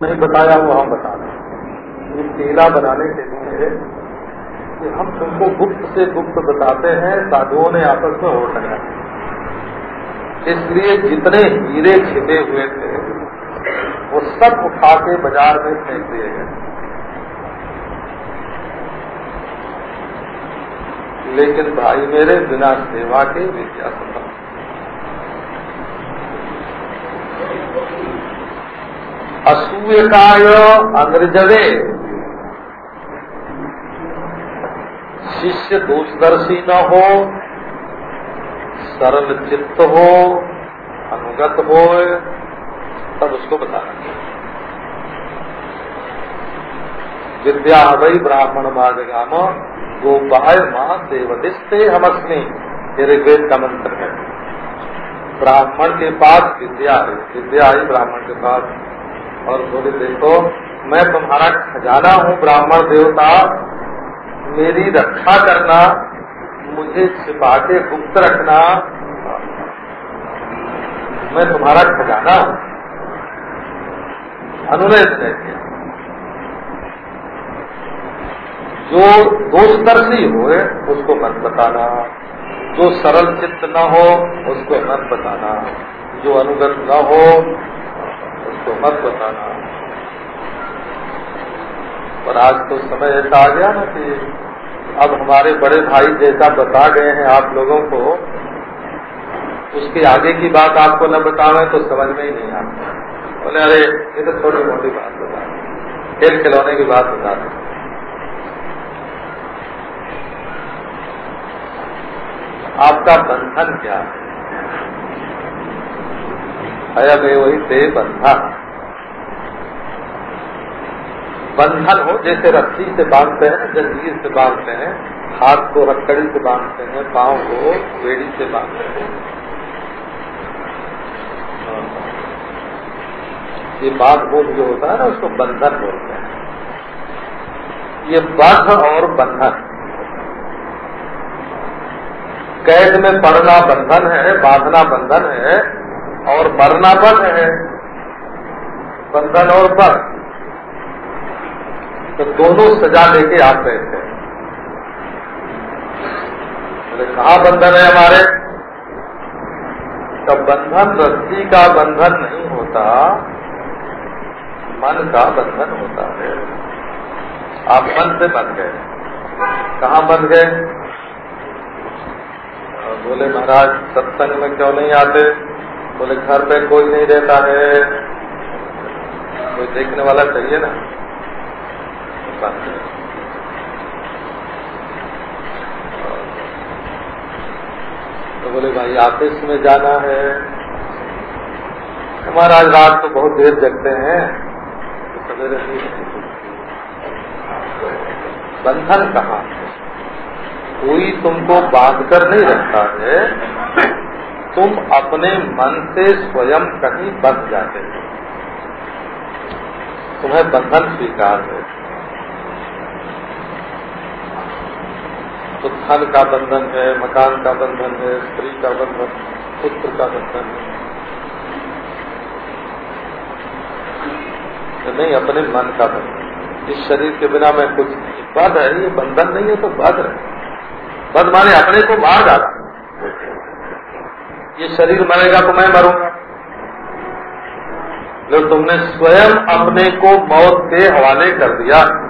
नहीं बताया, वो हम बता रहे ये केला बनाने के लिए कि हम तुमको गुप्त से गुप्त बताते हैं, साधुओं ने आपस में वोट लगाया इसलिए जितने हीरे छिपे हुए थे, वो सब उठा के बाज़ार में फेंक दिए गए। लेकिन भाई मेरे बिना सेवा के विद्या संभव असूयकाय अंग्रजवे शिष्य दोषदर्शी न हो सरल चित्त हो अनुगत हो तब उसको बताना विद्या वही ब्राह्मण माजगाम गोपाय माँ देवदिस्ते हमस्मी ये ऋग्वेद का मंत्र है ब्राह्मण के पास विद्या है विद्या आई ब्राह्मण के पास और बोले, देखो, मैं तुम्हारा खजाना हूँ, ब्राह्मण देवता। मेरी रक्षा करना, मुझे छिपा के गुप्त रखना। मैं तुम्हारा खजाना हूँ। अनुनय ने किया जो दोषदर्शी हो उसको मत बताना। जो सरल चित्त न हो, उसको मत बताना। जो अनुगत न हो मत बताना। पर आज तो समय ऐसा आ गया ना कि अब हमारे बड़े भाई जैसा बता गए हैं आप लोगों को, उसके आगे की बात आपको न बतावे तो समझ में ही नहीं आता। बोले, अरे, ये तो छोटी मोटी बात बता खेल खिलौने की बात बता दें आपका बंधन क्या है? अयम वही से बंधन बंधन हो, जैसे रस्सी से बांधते हैं, जंजीर से बांधते हैं, हाथ को रखड़ी से बांधते हैं, पाँव को बेड़ी से बांधते हैं। ये बाघ बोध जो होता है ना, उसको बंधन बोलते हैं। ये बध और बंधन। कैद में पढ़ना बंधन है, बांधना बंधन है, और मरना बध है। बंधन और बध। तो दोनों सजा लेके आप गए थे। कहा, बंधन है हमारे। तो बंधन, रस्सी का बंधन नहीं होता, मन का बंधन होता है। आप मन से बन गए। कहा बन गए? बोले, महाराज, सत्संग में क्यों नहीं आते? बोले, घर पे कोई नहीं रहता है। कोई देखने वाला चाहिए ना? तो बोले, भाई ऑफ़िस में जाना है। महाराज रात तो बहुत देर जगते हैं। तो सवेरे बंधन कहाँ कोई तुमको बाँध कर नहीं रखता है। तुम अपने मन से स्वयं कहीं बंध जाते हो। तुम्हें बंधन स्वीकार है। तो धन का बंधन है, मकान का बंधन है, स्त्री का बंधन, पुत्र का बंधन है। तो नहीं, अपने मन का बंधन। इस शरीर के बिना मैं कुछ नहीं। बध है, ये बंधन नहीं है तो बध है। बद माने अपने को मार डाला। ये शरीर मरेगा तो मैं मरूँगा। जो तुमने स्वयं अपने को मौत के हवाले कर दिया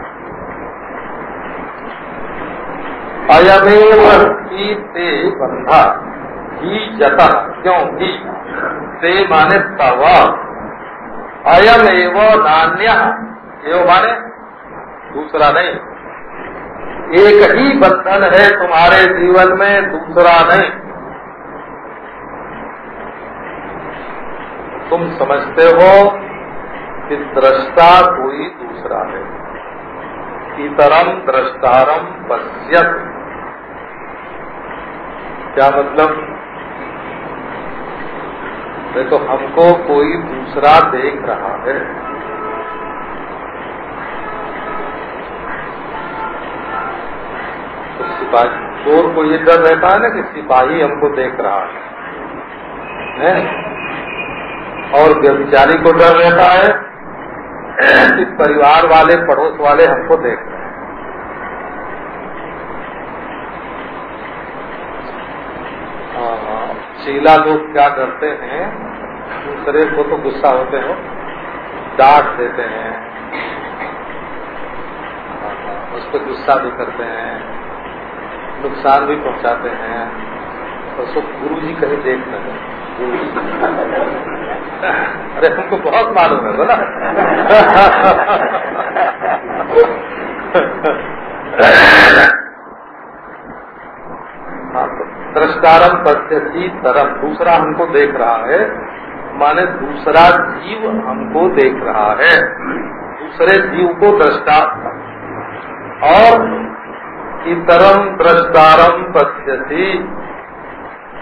अयमेव ही ते बंधा ही जता, क्यों? ही। ते माने तव। अयम एव नान्य माने दूसरा नहीं। एक ही बंधन है तुम्हारे जीवन में, दूसरा नहीं। तुम समझते हो कि दृष्टा कोई दूसरा है। इतरम दृष्टारम पश्यत। क्या मतलब? देखो हमको कोई दूसरा देख रहा है। तो सिपाही चोर को ये डर रहता है ना कि सिपाही हमको देख रहा है, है? और व्यभिचारी को डर रहता है कि परिवार वाले पड़ोस वाले हमको देख रहे हैं। चीला लोग क्या करते हैं, दूसरे को तो गुस्सा होते हो, डांट देते हैं। उस पर गुस्सा भी करते हैं, नुकसान भी पहुंचाते हैं। और उसको गुरु जी कहीं देख रहे अरे, हमको बहुत मालूम है, बोला हाँ तो दृष्टारम पद्धति तरफ़ दूसरा हमको देख रहा है, माने दूसरा जीव हमको देख रहा है। दूसरे जीव को दृष्टा। और इतरम दृष्टारम पद्धति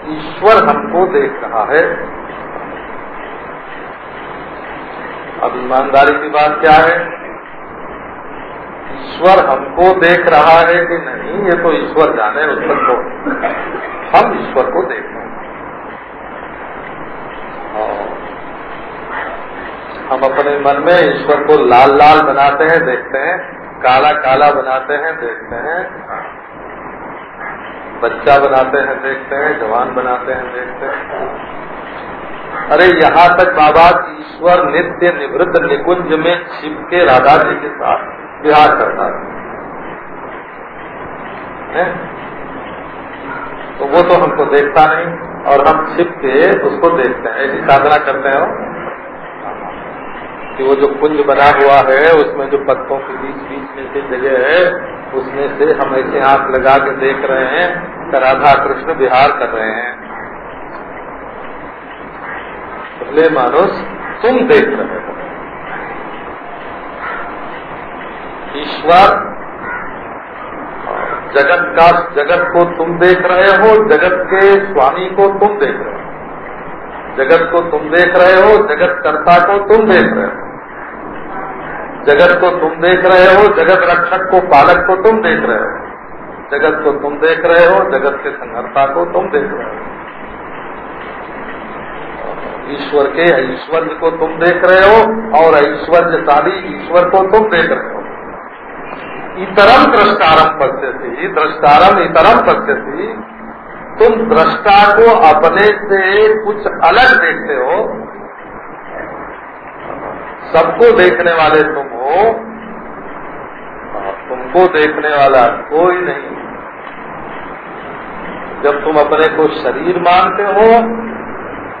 ईश्वर हमको देख रहा है। अब ईमानदारी की बात क्या है? ईश्वर हमको देख रहा है कि नहीं, ये तो ईश्वर जाने उस पर हम ईश्वर को देख। हैं। हम अपने मन में ईश्वर को लाल लाल बनाते हैं, देखते हैं, काला काला बनाते हैं, देखते हैं। बच्चा बनाते हैं, देखते हैं, जवान बनाते हैं, देखते हैं। अरे, यहाँ तक बाबा ईश्वर नित्य निवृत्त निकुंज में शिव के राधा जी के साथ विहार करता है। तो वो तो हमको देखता नहीं, और हम छिप के उसको देखते हैं, ऐसी साधना करते हैं कि वो जो कुंज बना हुआ है, उसमें जो पत्तों के बीच बीच में से जगह है, उसमें से हम ऐसे हाथ लगा के देख रहे हैं राधा कृष्ण विहार कर रहे हैं। पहले मानुष तुम देख रहे हो। ईश्वर जगत का जगत को तुम देख रहे हो जगत के स्वामी को तुम देख रहे हो जगत को तुम देख रहे हो जगत कर्ता को तुम देख रहे हो जगत को तुम देख रहे हो जगत रक्षक को पालक को तुम देख रहे हो जगत को तुम देख रहे हो जगत के संहर्ता को तुम देख रहे हो ईश्वर के ऐश्वर्य को तुम देख रहे हो और ऐश्वर्यशाली ईश्वर को तुम देख रहे हो इतरम दृष्टारम पश्यति दृष्टारम इतरम पश्यति तुम दृष्टा को अपने से कुछ अलग देखते हो। सबको देखने वाले तुम हो। तुमको देखने वाला कोई नहीं। जब तुम अपने को शरीर मानते हो,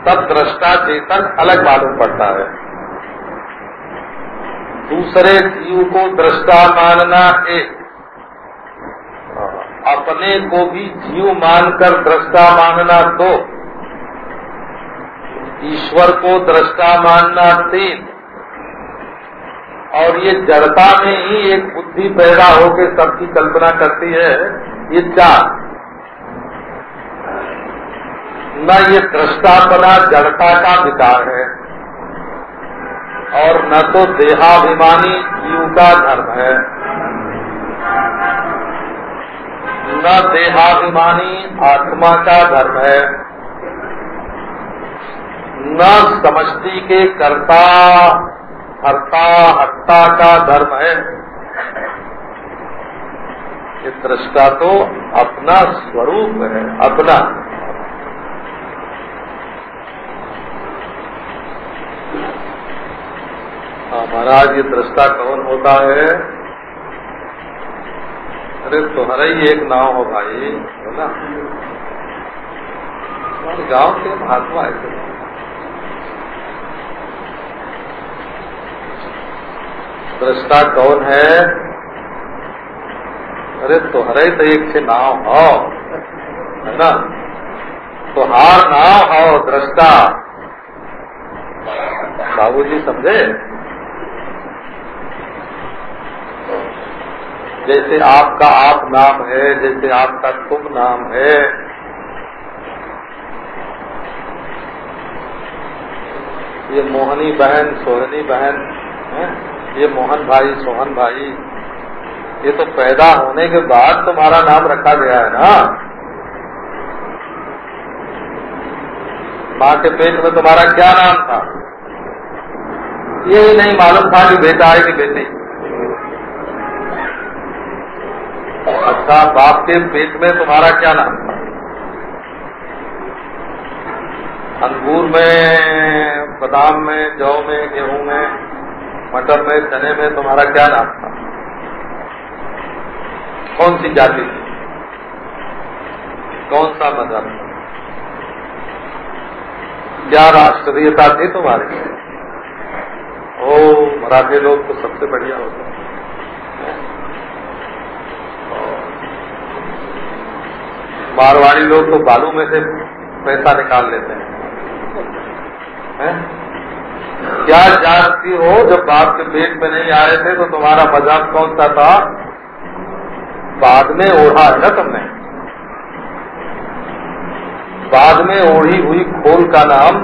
तब दृष्टा चेतन अलग मालूम पड़ता है। दूसरे जीव को दृष्टा मानना एक अपने को भी जीव मानकर दृष्टा मानना दो ईश्वर को दृष्टा मानना तीन। और ये जड़ता में ही एक बुद्धि पैदा होकर सबकी कल्पना करती है, ये चार। न ये दृष्टापना जड़ता का विकार है। और न तो देहाभिमानी जीव का धर्म है। न देहाभिमानी आत्मा का धर्म है। न समष्टि के कर्ता, हरता हत्ता का धर्म है। ये दृष्टा तो अपना स्वरूप है, अपना हाँ महाराज, ये दृष्टा कौन होता है? अरे, तुम्हारा ही एक नाव हो भाई, है ना? गाँव के महात्मा ऐसे दृष्टा कौन है? अरे तुहरे तो एक से नाव हो, है ना? तुहार नाव हो, दृष्टा। बाबू जी समझे? जैसे आपका आप नाम है, जैसे आपका तुम नाम है। ये मोहनी बहन, सोहनी बहन, है? ये मोहन भाई, सोहन भाई, ये तो पैदा होने के बाद तुम्हारा नाम रखा गया है ना? माँ के पेट में तुम्हारा क्या नाम था? यही नहीं मालूम था कि बेटा है कि बेटी। अच्छा बाप के पेट में तुम्हारा क्या नाम? अंगूर में, बादाम में, जौ में, गेहूँ में, मटर में, चने में तुम्हारा क्या नाम था? कौन सी जाति थी? कौन सा मज़हब क्या राष्ट्रीयता थी तुम्हारी? ओ, मराठे लोग तो सबसे बढ़िया होते हैं। मारवाड़ी लोग तो बालू में से पैसा निकाल लेते हैं। है? क्या जानती हो, जब बाप के पेट में नहीं आए थे तो तुम्हारा मज़ाक कौन सा था? बाद में ओढ़ा है ना तुमने? बाद में ओढ़ी हुई खोल का नाम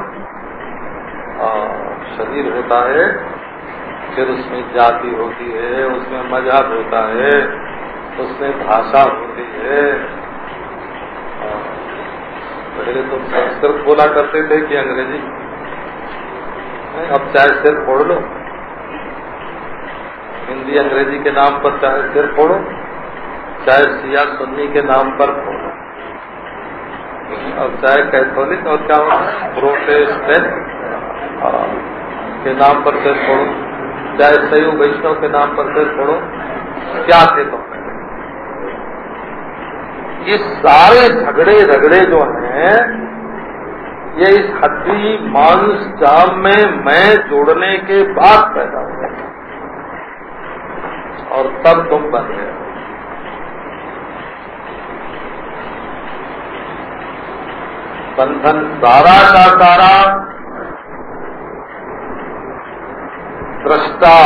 शरीर होता है, फिर उसमें जाति होती है, उसमें मज़हब होता है, उसमें भाषा होती है। पहले तो संस्कृत बोला करते थे कि अंग्रेज़ी। अब चाहे सिर फोड़ लो। हिंदी, अंग्रेज़ी के नाम पर चाहे सिर फोड़ो। चाहे सिया सुन्नी के नाम पर फोड़ो। अब चाहे कैथोलिक और क्या होता प्रोटेस्टेंट के नाम पर सिर फोड़ो। चाहे सयु वैष्णव के नाम पर सिर फोड़ो। क्या थे तुम ये सारे झगड़े झगड़े जो हैं, ये इस हड्डी मांस जाम में मैं जोड़ने के बाद पैदा हुआ और तब तुम बन गए बंधन सारा का सारा दृष्टा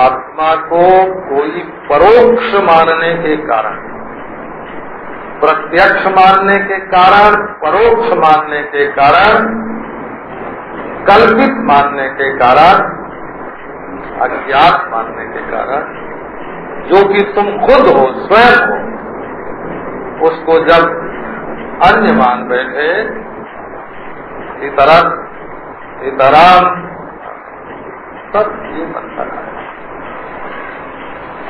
आत्मा को कोई परोक्ष मानने के कारण प्रत्यक्ष मानने के कारण, परोक्ष मानने के कारण, कल्पित मानने के कारण, अज्ञात मानने के कारण, जो कि तुम खुद हो, स्वयं हो, उसको जब अन्य मान बैठे इतरन इतराम, तब ये बंधन है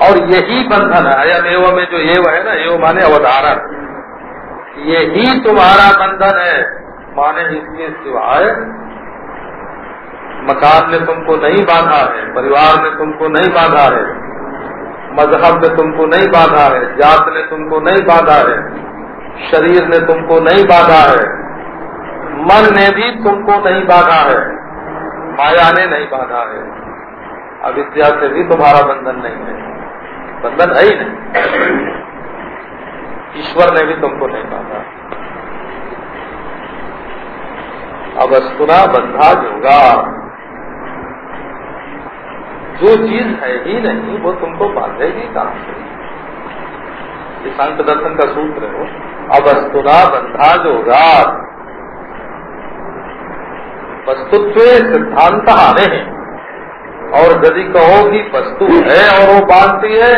और यही बंधन है। अयम एवं में जो एव है ना, एव माने अवधारण। यही तुम्हारा बंधन है। माने इसके सिवाय मकान ने तुमको नहीं बांधा है, परिवार ने तुमको नहीं बांधा है, मज़हब ने तुमको नहीं बांधा है, जात ने तुमको नहीं बांधा है, शरीर ने तुमको नहीं बांधा है, मन ने भी तुमको नहीं बांधा है, माया ने नहीं बांधा है। अविद्या से भी तुम्हारा बंधन नहीं है। बंधन है ही नहीं। ईश्वर ने भी तुमको नहीं बांधा। अब अस्तुना बंधा होगा जो चीज़ है ही नहीं, वो तुमको बांधेगी कहाँ से? ये संत दर्शन का सूत्र है अब अस्तुना बंधा होगा वस्तुत्व सिद्धांत आने हैं। और यदि कहो कि वस्तु है और वो बांधती है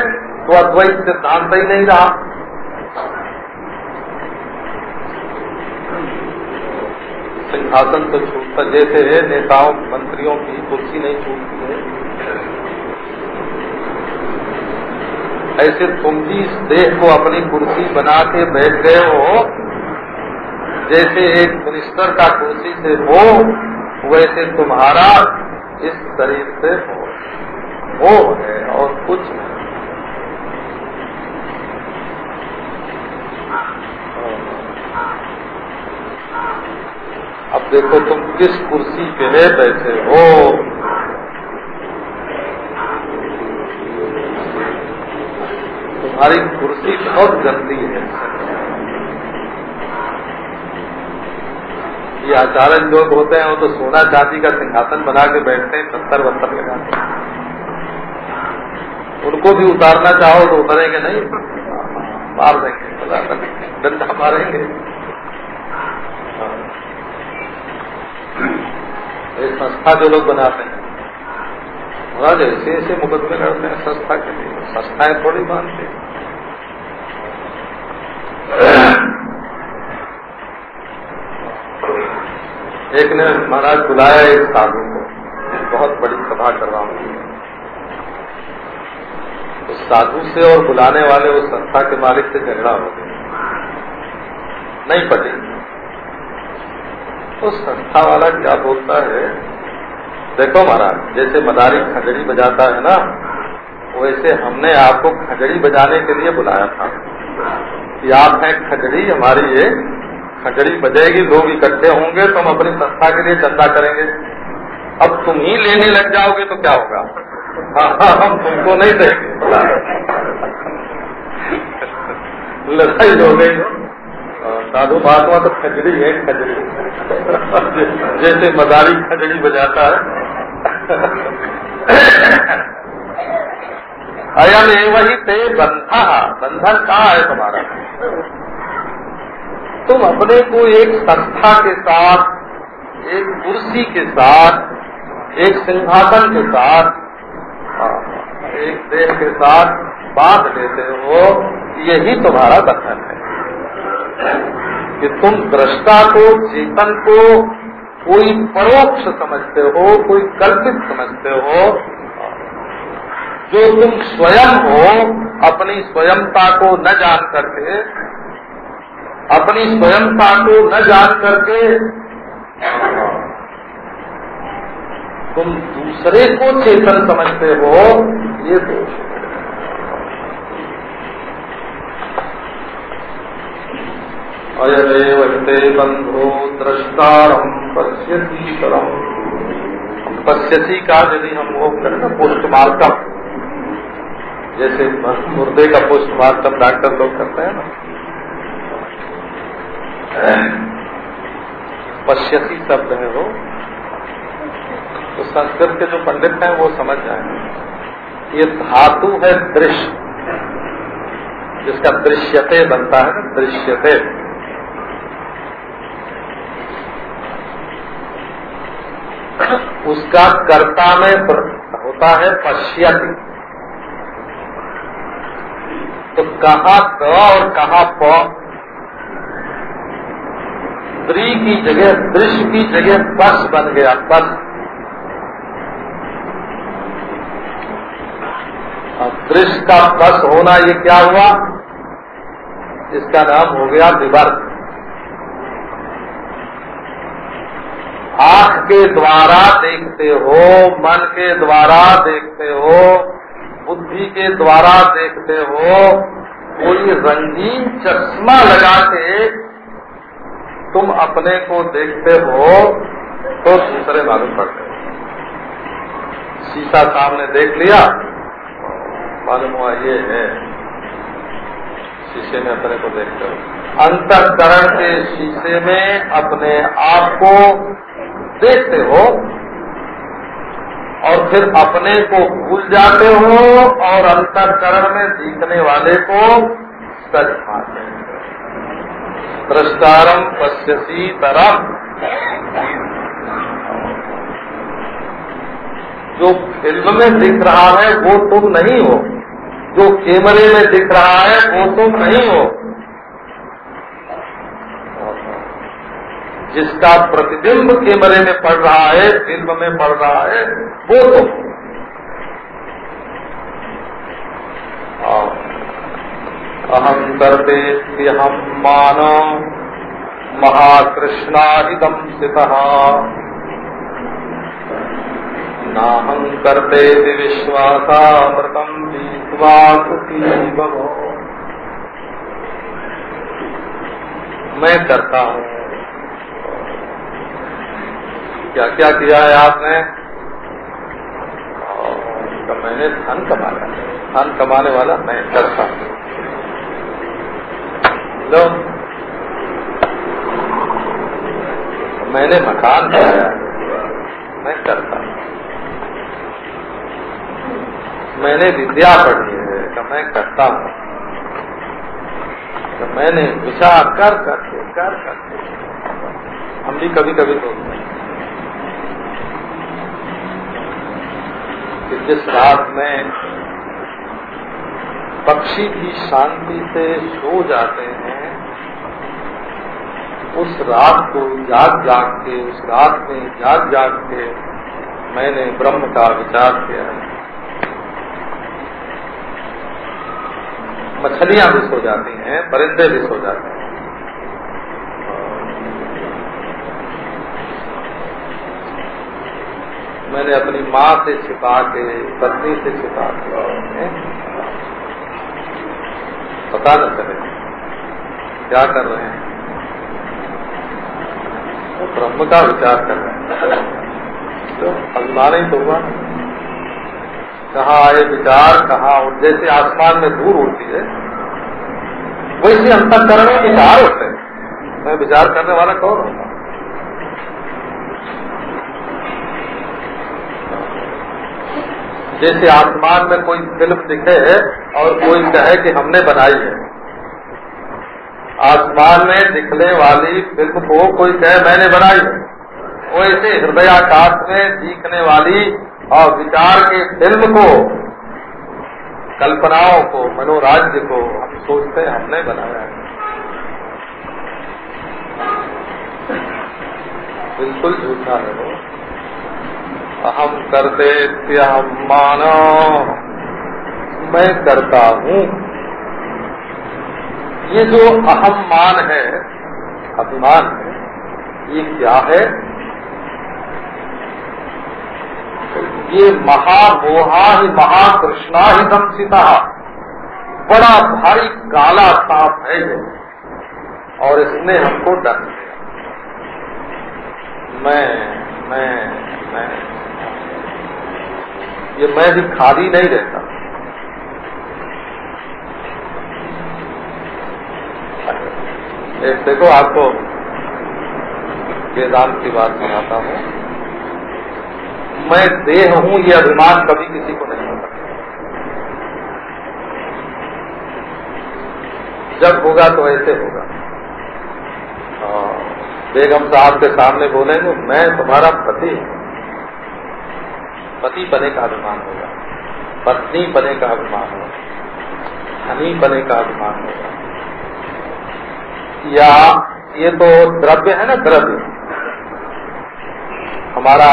तो अद्वैत सिद्धांत ही नहीं रहा। सिंहासन तो छूटता जैसे है, नेताओं, मंत्रियों की कुर्सी नहीं छूटती है। ऐसे तुम भी इस देह को अपनी कुर्सी बना के बैठ गए हो, जैसे एक मिनिस्टर का कुर्सी से हो, वैसे तुम्हारा इस शरीर से हो वो है और कुछ अब देखो तुम किस कुर्सी पे बैठे हो। तुम्हारी कुर्सी बहुत गंदी है। ये आचार्य लोग होते हैं, वो तो सोना चांदी का सिंहासन बना के बैठते हैं पत्थर वत्थर लगाते हैं उनको भी उतारना चाहो तो उतरेंगे नहीं, मार देंगे डंडा मारेंगे। संस्था जो लोग बनाते हैं, महाराज, ऐसे ऐसे मुकदमे लड़ते हैं संस्था के लिए। संस्थाएँ थोड़ी मानते एक ने महाराज बुलाया एक साधु को। बहुत बड़ी सभा करवाऊँगी। उस साधु से और बुलाने वाले उस संस्था के मालिक से झगड़ा हो गया। नहीं पटी उस संस्था वाला क्या बोलता है? देखो महाराज, जैसे मदारी खजड़ी बजाता है ना, वैसे हमने आपको खजड़ी बजाने के लिए बुलाया था। कि आप हैं खजड़ी हमारी ये खजड़ी बजेगी, लोग इकट्ठे होंगे तो हम अपनी संस्था के लिए चंदा करेंगे। अब तुम ही लेने लग जाओगे तो क्या होगा? हाँ हाँ हम तुमको नहीं देंगे। लड़ाई हो गई। साधु महात्मा तो खजड़ी है खजड़ी जैसे मदारी खजड़ी बजाता है। अयम एवं ही ते बंधा बंधन कहाँ है तुम्हारा? तुम अपने को एक संस्था के साथ, एक कुर्सी के साथ, एक सिंहासन के साथ एक देह के साथ बाँध लेते हो, यही तुम्हारा बंधन है। कि तुम दृष्टा को, चेतन को कोई परोक्ष समझते हो, कोई कल्पित समझते हो, जो तुम स्वयं हो, अपनी स्वयंता को न जान करके अपनी स्वयंता को न जान करके तुम दूसरे को चेतन समझते हो, ये दोष अयते बंधो दृष्टारम पश्यती परम पश्यती का यदि हम वो करें पोस्टमार्टम। जैसे मुर्दे का पोस्टमार्टम डॉक्टर लोग करते हैं ना। पश्यती शब्द है वो। तो संस्कृत के जो पंडित हैं, वो समझ जाए। ये धातु है दृश्य। जिसका दृश्यते बनता है, दृश्यते। उसका कर्ता में होता है पश्यति। तो कहा क और कहा प स्त्री की जगह दृश्य की जगह बस बन गया, बस। दृश्य का बस होना ये क्या हुआ? इसका नाम हो गया विवर्त। आँख के द्वारा देखते हो, मन के द्वारा देखते हो, बुद्धि के द्वारा देखते हो, कोई रंगीन चश्मा लगा के तुम अपने को देखते हो तो दूसरे मालूम पड़ते हो। शीशा सामने देख लिया, मालूम हुआ ये है, शीशे में अपने को देखते हो। अंतकरण के शीशे में अपने आप को देखते हो, और फिर अपने को भूल जाते हो, और अंतकरण में दिखने वाले को सच पाते हैं। दृष्टारम पश्यसी तरम। जो फ़िल्म में दिख रहा है, वो तुम नहीं हो। जो कैमरे में दिख रहा है, वो तुम नहीं हो। जिसका प्रतिबिंब कैमरे में पड़ रहा है, फ़िल्म में पड़ रहा है, वो तुम। अहम करते हम मान महाकृष्णाहितम स्थित। नाहं करते विश्वासामृतम पीवा मैं करता हूँ। क्या क्या किया है आपने? तो मैंने धन कमाया। धन कमाने वाला मैं करता हूँ। लो मैंने मकान बनाया। मैं करता। मैंने विद्या पढ़ी है तो मैं करता हूँ। तो मैंने विचार कर करके कर करके हम भी कभी कभी सोचते हैं जिस रात में पक्षी भी शांति से सो जाते हैं। उस रात को जाग जाग के, उस रात में जाग जाग के मैंने ब्रह्म का विचार किया। मछलियाँ भी सो जाती हैं, परिंदे भी सो जाते हैं। मैंने अपनी माँ से छिपा के, पत्नी से छिपा के पता न चले क्या कर रहे हैं? तो ब्रह्म का विचार कर रहे हैं। तो अल्लाह ही तो हुआ। कहा, आए विचार, कहा जैसे आसमान में दूर होती है, वैसे अंतकरण में विचार होते हैं। मैं विचार करने वाला कौन होता जैसे आसमान में कोई फ़िल्म दिखे और कोई कहे कि हमने बनाई है। आसमान में दिखने वाली फ़िल्म को कोई कहे, मैंने बनाई है। वैसे हृदयाकाश में दिखने वाली और विचार के फ़िल्म को, कल्पनाओं को, मनोराज्य को हम सोचते हैं, हमने बनाया है। बिल्कुल झूठा है वो। अहम करते हम मानो। मैं करता हूँ। ये जो अहम मान है, अभिमान है, ये क्या है? ये महामोहा ही, महाकृष्णा ही दंसिता बड़ा भारी काला सांप है ये। और इसने हमको डर मैं मैं मैं। ये मैं भी खाली नहीं रहता। एक देखो आपको वेदांत की बात सुनाता हूँ। मैं देह हूँ, ये अभिमान कभी किसी को नहीं होता। जब होगा तो ऐसे होगा। बेगम साहब के सामने बोलेंगे मैं तुम्हारा पति हूँ। पति बने का अभिमान होगा, पत्नी बने का अभिमान होगा, धनी बने का अभिमान होगा। या ये तो द्रव्य है ना, द्रव्य। हमारा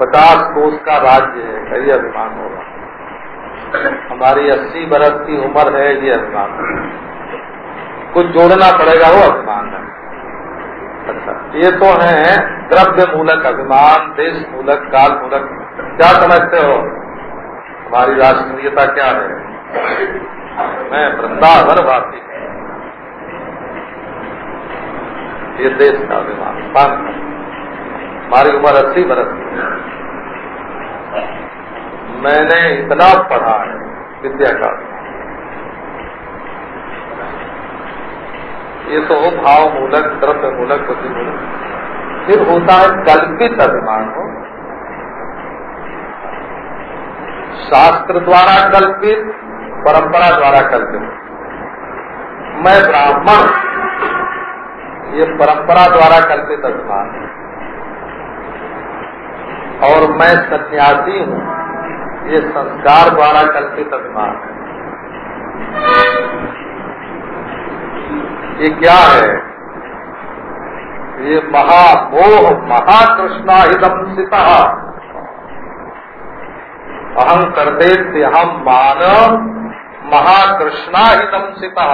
पचास कोष का राज्य है कई अभिमान होगा। हमारी अस्सी बरस की उम्र है, ये अभिमान कुछ जोड़ना पड़ेगा, वो अभिमान है। अच्छा ये तो है द्रव्य मूलक अभिमान, देश मूलक, काल मूलक। क्या समझते हो? हमारी राष्ट्रीयता क्या है? मैं वृंदावन वासी ये देश का अभिमान पान। हमारी उम्र अस्सी बरस की मैंने इतना पढ़ा है विद्या का। ये तो भाव मूलक द्रव्य मूलक बुद्धि मूलक फिर होता है कल्पित अभिमान हो। शास्त्र द्वारा कल्पित, परंपरा द्वारा कल्पित। मैं ब्राह्मण, ये परंपरा द्वारा कल्पित अभिमान है। और मैं सन्यासी हूँ, ये संस्कार द्वारा कल्पित अभिमान है। ये क्या है? ये महामोह महाकृष्णा हिदम सिता। अहम करते हम मान महाकृष्णा ही दंसिता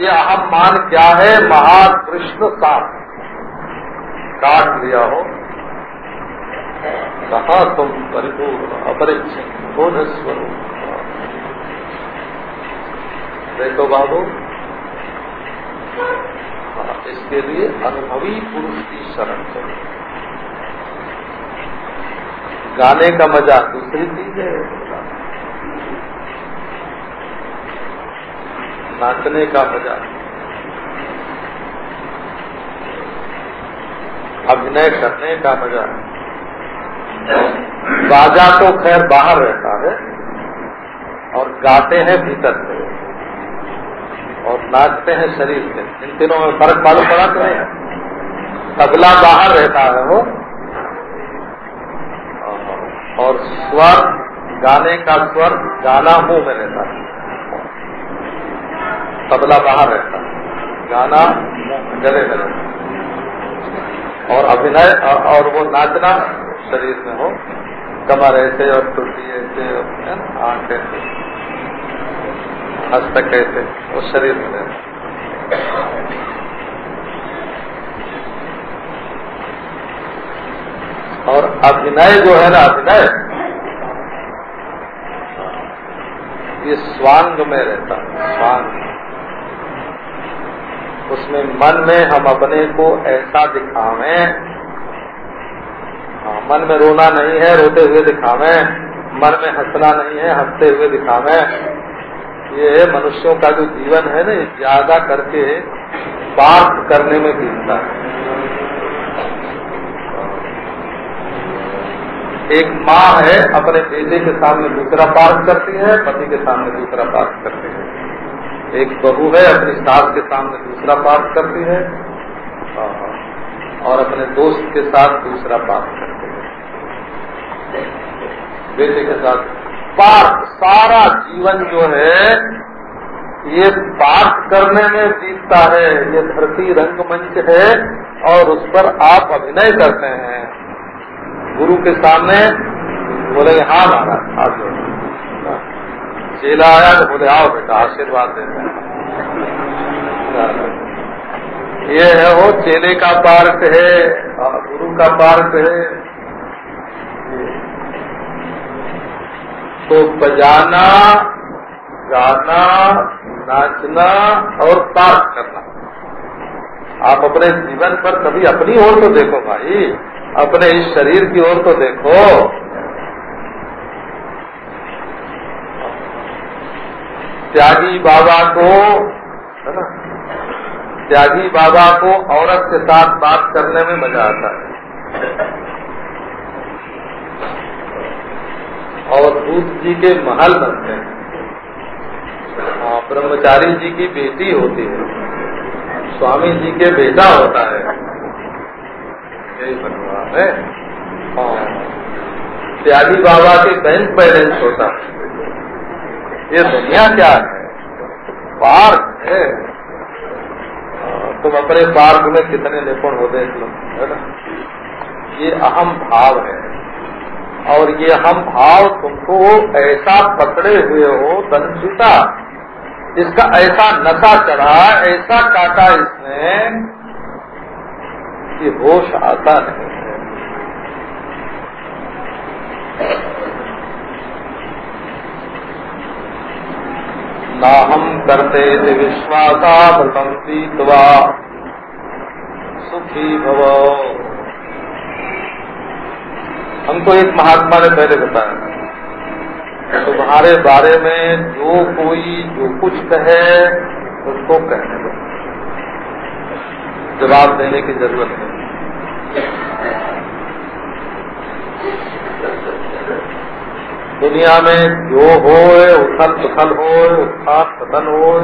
ये अहम मान क्या है? महाकृष्ण साप काट लिया हो? कहा तुम परिपूर्ण अपरिचित स्वरूप देखो बाबू। हाँ, इसके लिए अनुभवी पुरुष की शरण चाहिए गाने का मज़ा दूसरी चीज़ है। नाचने का मज़ा। अभिनय करने का मज़ा। बाजा तो खैर बाहर रहता है और गाते हैं भीतर से। और नाचते हैं शरीर से। इन तीनों में फ़र्क मालूम पड़ा तो नहीं? तबला बाहर रहता है वो। और स्वर, गाने का स्वर, गाना मुँह में रहता है तबला बाहर रहता। है गाना गले में रहता। है और अभिनय, और वो नाचना शरीर में हो। कमर ऐसे और टूटी ऐसे आँख ऐसे। हस्तक ऐसे, वो शरीर में रहता। और अभिनय जो है ना अभिनय। ये स्वांग में रहता है स्वांग। उसमें मन में हम अपने को ऐसा दिखावे। हाँ, मन में रोना नहीं है रोते हुए दिखावे। मन में हंसना नहीं है हँसते हुए दिखावे। ये मनुष्यों का जो जीवन है ना ज़्यादा करके पार्थ करने में बीतता है। एक माँ है, अपने बेटे के सामने दूसरा पार्क करती है, पति के सामने दूसरा पार्क करती है। एक बहू है, अपनी सास के सामने दूसरा पार्क करती है, और अपने दोस्त के साथ दूसरा पार्क करती है। बेटे के साथ पार्क सारा जीवन जो है, ये पार्क करने में बीतता है, ये धरती रंगमंच है, और उस पर आप अभिनय करते हैं। गुरु के सामने बोले हाँ महाराज आज चेला आया तो बोले, आओ बेटा, आशीर्वाद देते ये है वो चेले का पार्क है गुरु का पार्क है। तो बजाना, गाना, नाचना और पार्क करना। आप अपने जीवन पर कभी अपनी ओर तो देखो भाई। अपने इस शरीर की ओर तो देखो। त्यागी बाबा को है ना? त्यागी बाबा को औरत के साथ बात करने में मज़ा आता है। और दूध जी के महल बनते हैं। हाँ, ब्रह्मचारी जी की बेटी होती है। स्वामी जी के बेटा होता है। यही बनवा है। हाँ। त्यागी बाबा के बैंक बैलेंस होता ये दुनिया क्या है? पार्क है। हाँ, तुम अपने पार्क में कितने निपुण होते है ना? ये अहम भाव है। और ये अहम भाव तुमको ऐसा पकड़े हुए हो दंशिता इसका ऐसा नशा चढ़ा ऐसा काटा इसने कि होश आता नहीं। है ना हम करते विश्वासा प्रशंसी त्वा सुखी भव। हमको एक महात्मा ने पहले बताया, तुम्हारे बारे में जो कोई जो कुछ कहे, उसको कहने दो। जवाब देने की ज़रूरत है दुनिया में जो हो उथल पुथल हो उत्थान पतन हो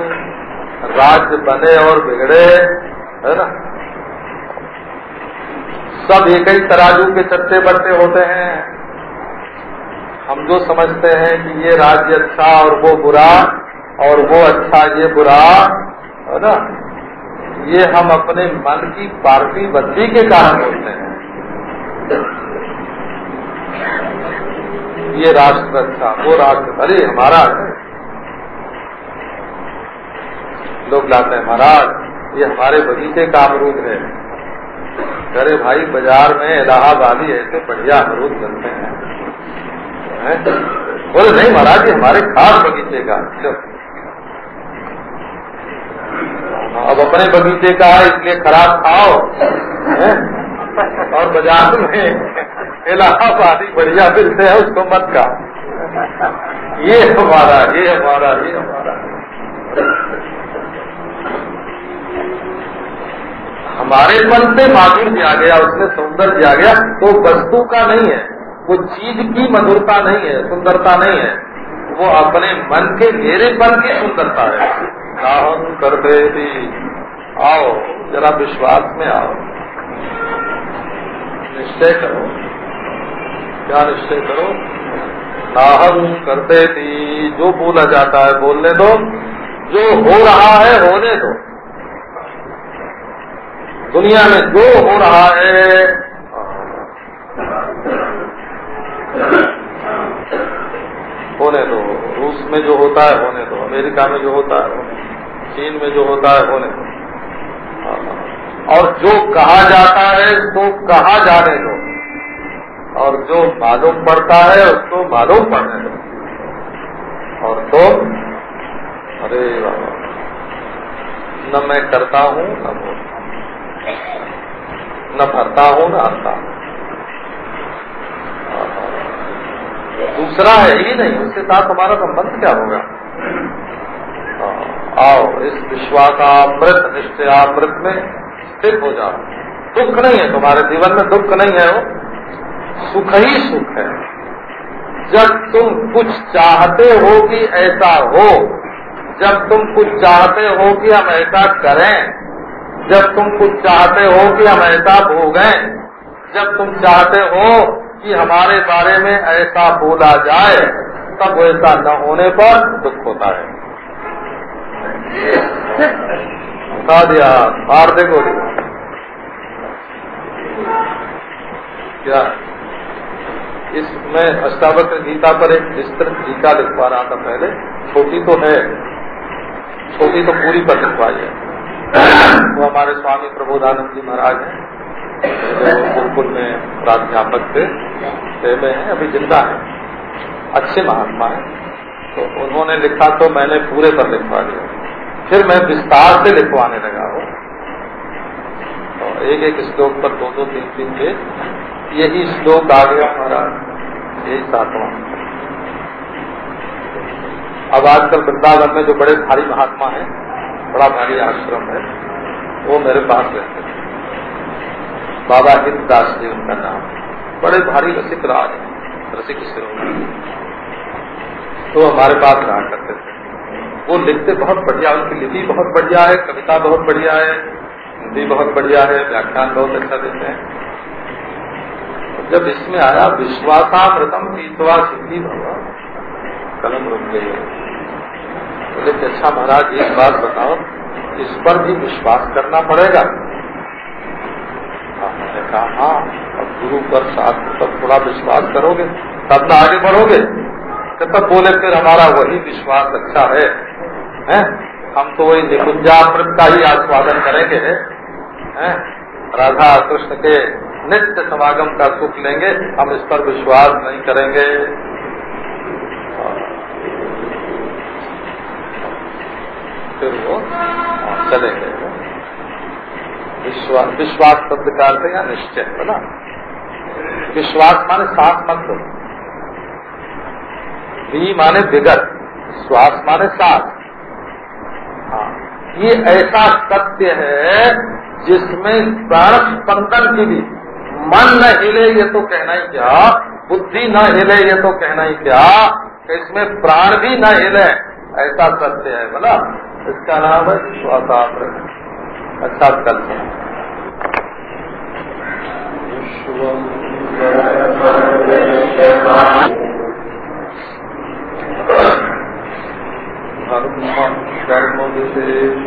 राज्य बने और बिगड़े, है ना? सब एक ही तराजू के चट्टे बट्टे होते हैं। हम जो समझते हैं कि ये राज्य अच्छा और वो बुरा, और वो अच्छा ये बुरा, है ना? ये हम अपने मन की पार्टी बंदी के कारण होते हैं। ये राष्ट्र अच्छा वो राष्ट्र अरे हमारा है लोग लाते हैं, महाराज, ये हमारे बगीचे का अमरूद है। अरे भाई, बाज़ार में इलाहाबादी ऐसे बढ़िया अमरूद बनते हैं। बोले, नहीं महाराज, ये हमारे खास बगीचे का अब अपने बगीचे का है, इसलिए खराब खाओ। और बाज़ार में इलाहाबादी बढ़िया मिलते हैं, उसको मत का ये हमारा ये हमारा ये हमारा। हमारे मन से माधुर दिया गया, उसमें सौंदर्य दिया गया तो वस्तु का नहीं है, वो चीज़ की मधुरता नहीं है, सुंदरता नहीं है। वो अपने मन के मेरे मन की सुंदरता है। नाहम करते थी आओ, जरा विश्वास में आओ। निश्चय करो। क्या निश्चय करो? नाहम करते थी। जो बोला जाता है बोलने दो। जो हो रहा है होने दो। दुनिया में जो हो रहा है। होने दो। रूस में जो होता है, होने दो। अमेरिका में जो होता है, होने चीन में जो होता है, होने दो। और जो कहा जाता है तो कहा जाने दो। और जो मालूम पड़ता है, उसको मालूम पड़ने दो। और तो अरे न मैं करता हूँ, न बोलता न भरता हूँ, न हरता हूँ। दूसरा है ही नहीं, उसके साथ हमारा संबंध क्या होगा? आओ, इस विश्वासामृत, निश्चयामृत में स्थिर हो जाओ। दुख नहीं है तुम्हारे जीवन में, दुख नहीं है वो। सुख ही सुख है। जब तुम कुछ चाहते हो कि ऐसा हो, जब तुम कुछ चाहते हो कि हम ऐसा करें, जब तुम कुछ चाहते हो कि हम ऐसा भोगें, जब तुम चाहते हो कि हमारे बारे में ऐसा बोला जाए, तब ऐसा न होने पर दुख होता है। बता दिया मार गोली क्या इसमें अष्टावक्र गीता पर एक विस्तृत टीका लिखवा रहा था पहले। छोटी तो है। छोटी तो पूरी पर लिखवाई है। वो तो हमारे स्वामी प्रबोधानंद जी महाराज हैं। गुरुकुल में प्राध्यापक थे। में हैं, अभी ज़िंदा है। अच्छे महात्मा है। तो उन्होंने लिखा तो मैंने पूरे पर लिखवा दिया। फिर मैं विस्तार से लिखवाने लगा हूँ। और एक एक श्लोक पर दो दो तीन तीन के यही श्लोक आ गया हमारा यही सातवां अब आजकल वृंदावन में जो बड़े भारी महात्मा हैं, बड़ा भारी आश्रम है, वो मेरे पास रहते हैं। बाबा हिंददास जी, उनका नाम। बड़े भारी रसिक राज रसिक शिरोमणि तो हमारे पास रहा करते थे। वो लिखते बहुत बढ़िया, उनकी लिपि बहुत बढ़िया है, कविता बहुत बढ़िया है, हिंदी बहुत बढ़िया है, व्याख्यान बहुत अच्छा देते हैं। जब इसमें आया, विश्वासामृतम पीतवा सिद्धि कलम रुक गई बोले कि अच्छा महाराज, एक बात बताओ, इस पर भी विश्वास करना पड़ेगा मैंने कहा हाँ अब गुरु पर साथ तब थोड़ा विश्वास करोगे, तब ना आगे बढ़ोगे तब बोले, फिर हमारा वही विश्वास अच्छा है, हैं? हम तो वही निकुंजामृत का ही आस्वादन करेंगे, हैं? राधा कृष्ण के नित्य समागम का सुख लेंगे, हम इस पर विश्वास नहीं करेंगे। फिर वो चले गए विश्वास विश्वास शब्द का अर्थ या निश्चय, है ना? विश्वास माने साथ मत भी माने विगत श्वास माने साथ हाँ ये ऐसा सत्य है जिसमें प्राण स्पंदन की भी मन न हिले ये तो कहना ही क्या? बुद्धि न हिले ये तो कहना ही क्या? इसमें प्राण भी न हिले, ऐसा सत्य है बोला। इसका नाम है विश्वासात्र अच्छा कल। धर्म कर्म विशेष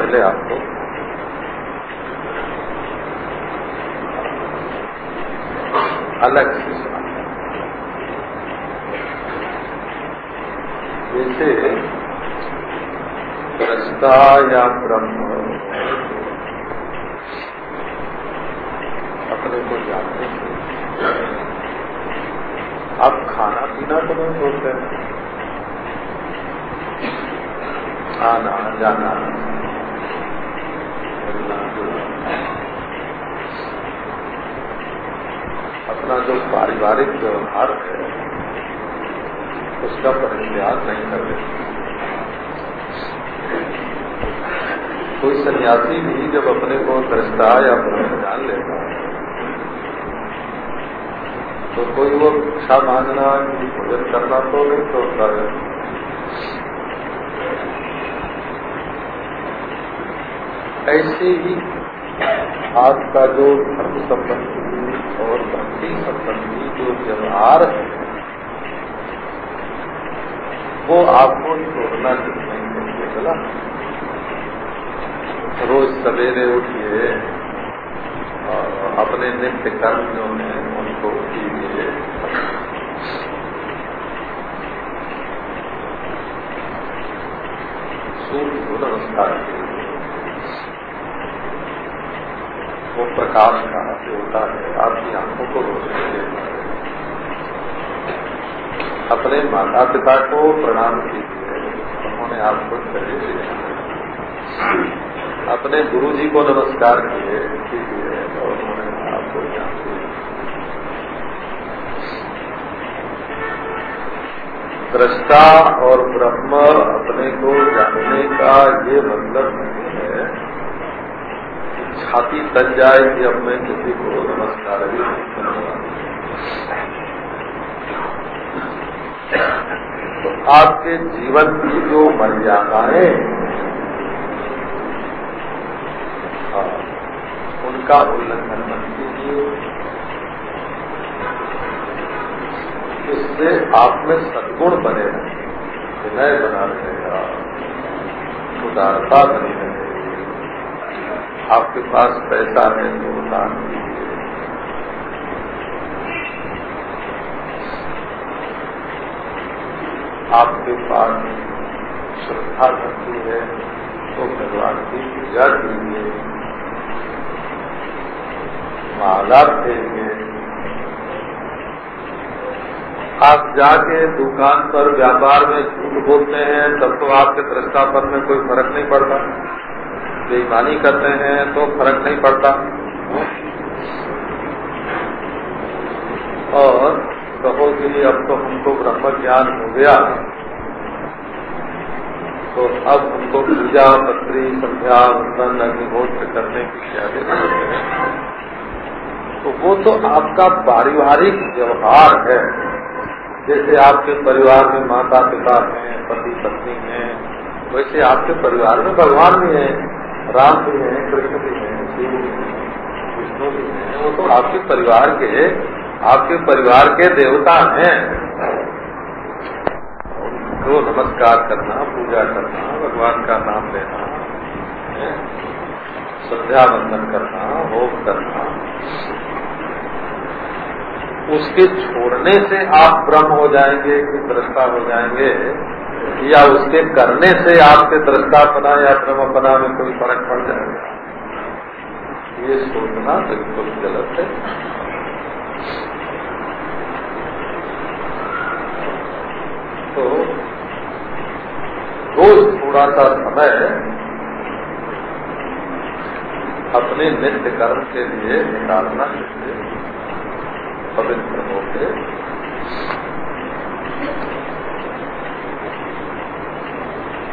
पहले आपको। अलग से जैसे दृष्टा या ब्रह्म, अपने को जानते हैं। आप खाना पीना तो नहीं बोलते हैं। आना, जाना। अपना जो पारिवारिक व्यवहार है, उसका परित्याग नहीं कर रहे। कोई सन्यासी भी जब अपने को दृष्टा या ब्रह्म जान लेता है तो कोई वो भिक्षा मांगना, भोजन करना तो नहीं छोड़ता है। ऐसे ही आपका जो धर्म संबंधी और भक्ति संबंधी जो व्यवहार है, वो आपको छोड़ना नहीं चाहिए, बोला। रोज सवेरे उठिए अपने नित्य कर्म जो है उनको कीजिए सूर्य को नमस्कार कीजिए वो प्रकाश कहाँ से होता है आपकी आँखों को रोशनी देता है। अपने माता पिता को प्रणाम कीजिए, उन्होंने आपको शरीर दिया अपने गुरु जी को नमस्कार किए, कीजिए, और उन्होंने आपको ज्ञान दिया दृष्टा और ब्रह्म अपने को जानने का ये मतलब नहीं छाती तन जाए कि अब मैं किसी को नमस्कार भी नहीं करूँगा। तो आपके जीवन की जो मर्यादाएँ हाँ, उनका उल्लंघन मत कीजिए। इससे आप में सदगुण बने रहे विनय बना रहेगा उदारता बनी रहे। आपके पास पैसा है तो दान आपके पास श्रद्धा शक्ति है तो भगवान की पूजा कीजिए। माला देंगे। आप जाके दुकान पर व्यापार में झूठ बोलते हैं, तब तो आपके दृष्टापन में कोई फ़र्क नहीं पड़ता। बेईमानी करते हैं तो फ़र्क नहीं पड़ता। और कहो कि अब तो हमको ब्रह्म ज्ञान हो गया। तो अब हमको पूजा पत्री संध्या, वंदन, अग्निहोत्र करने की क्या तो वो तो आपका पारिवारिक व्यवहार है। जैसे आपके परिवार में माता पिता हैं पति पत्नी हैं, वैसे आपके परिवार में भगवान भी हैं। राम भी हैं, कृष्ण भी हैं शिव विष्णु भी हैं, वो तो आपके परिवार के, आपके परिवार के देवता हैं। उनको नमस्कार करना, पूजा करना, भगवान का नाम लेना संध्या वंदन करना होम करना। उसके छोड़ने से आप ब्रह्म हो जाएँगे, कि दृष्टा हो जाएँगे। या उसके करने से आपके दृष्टापना या ब्रह्मपना में कोई फ़र्क पड़ जाएगा। ये सोचना बिल्कुल गलत है। तो रोज थोड़ा सा समय अपने नित्य कर्म के लिए निकालना चाहिए, पवित्र होकर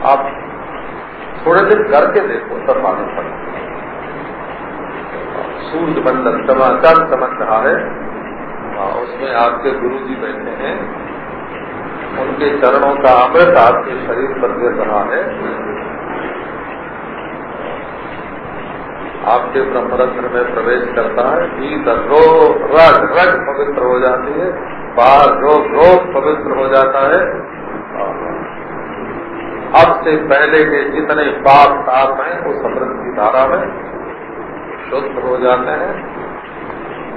आप थोड़े दिन करके देखो तब मालूम सूर्य मंडल समाचार समझ रहा है। हाँ, उसमें आपके गुरु जी बैठे हैं। उनके चरणों का अमृत आपके शरीर पर गिर रहा है। आपके ब्रह्मरत्न में प्रवेश करता है। भीतर रो रग रग पवित्र हो जाती है। बाहर रोग रोग पवित्र हो जाता है। अब से पहले के जितने पाप ताप हैं, वो समृद्ध की धारा में शुद्ध हो जाते हैं।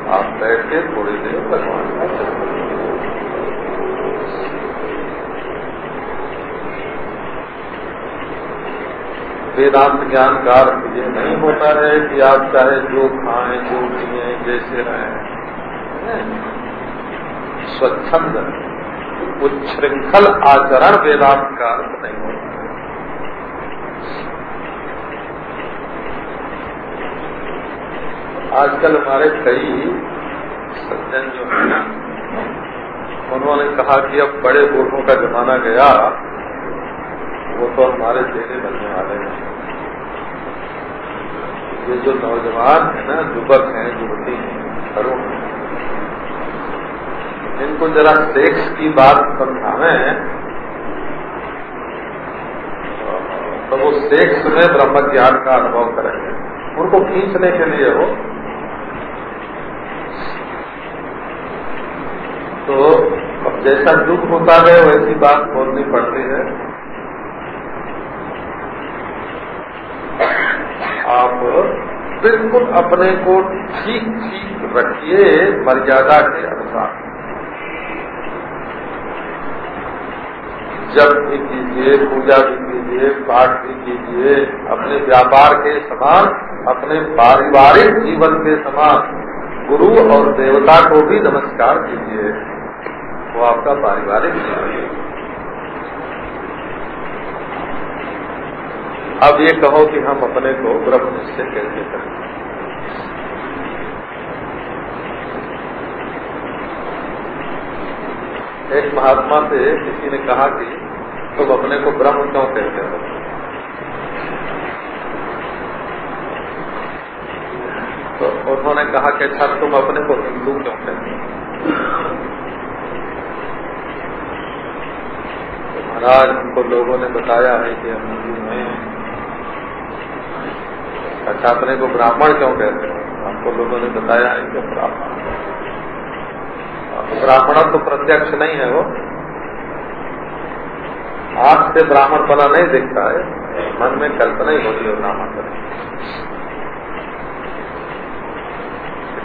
आप बैठ के थोड़ी देर भगवान वेदांत ज्ञान का अर्थ ये नहीं होता है कि आप चाहे जो खाएँ, जो पिए, जैसे रहें। स्वच्छंद। रहें उच्छृंखल आचरण वेदांत का अर्थ नहीं होता आजकल हमारे कई सज्जन जो है उन्होंने कहा कि अब बड़े बूढ़ों का जमाना गया, वो तो हमारे चेहरे बनने वाले हैं। ये जो नौजवान है ना युवक हैं युवती हैं तरुण इनको जरा सेक्स की बात समझावे तो वो सेक्स में ब्रह्म ज्ञान का अनुभव करेंगे। उनको खींचने के लिए हो तो अब जैसा दुख होता है, वैसी बात बोलनी पड़ती है। आप बिल्कुल अपने को ठीक ठीक रखिए, मर्यादा के अनुसार। जब भी कीजिए, पूजा भी कीजिए, पाठ भी कीजिए, अपने व्यापार के समान, अपने पारिवारिक जीवन के समान, गुरु और देवता को भी नमस्कार कीजिए। वो आपका पारिवारिक जीवन है। अब ये कहो कि हम अपने को ब्रह्म निश्चय कैसे करें? एक महात्मा से किसी ने कहा कि तुम अपने को ब्रह्म क्यों कहते हो? तो उन्होंने कहा कि अच्छा तुम अपने को हिंदू क्यों कहते हो? तो महाराज हमको लोगों ने बताया है कि हम हिंदू हैं। अच्छा अपने को ब्राह्मण क्यों कहते हैं? हमको लोगों ने बताया है कि ब्राह्मण। ब्राह्मण तो प्रत्यक्ष नहीं है वो। आँख से ब्राह्मण बना नहीं दिखता है, मन में कल्पना ही होती है बने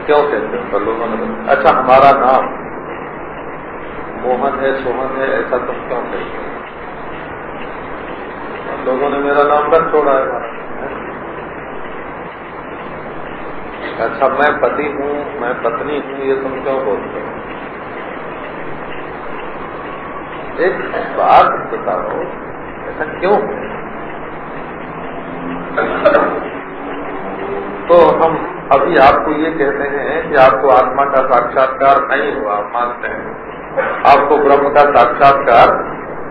क्यों कहते हैं? लोगों ने अच्छा हमारा नाम मोहन है, सोहन है, ऐसा तुम क्यों कहते हो? लोगों ने मेरा नाम रख छोड़ा है। अच्छा मैं पति हूँ, मैं पत्नी हूँ, ये तुम क्यों बोलते हो? एक बात बताओ ऐसा क्यों? तो हम अभी आपको ये कहते हैं कि आपको आत्मा का साक्षात्कार नहीं हुआ मानते हैं। आपको ब्रह्म का साक्षात्कार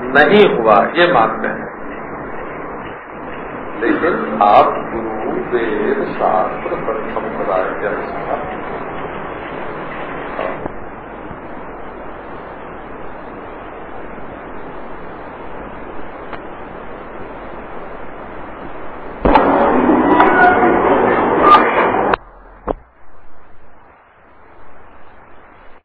नहीं हुआ, ये मानते हैं। लेकिन आप गुरु वेद शास्त्र के अनुसार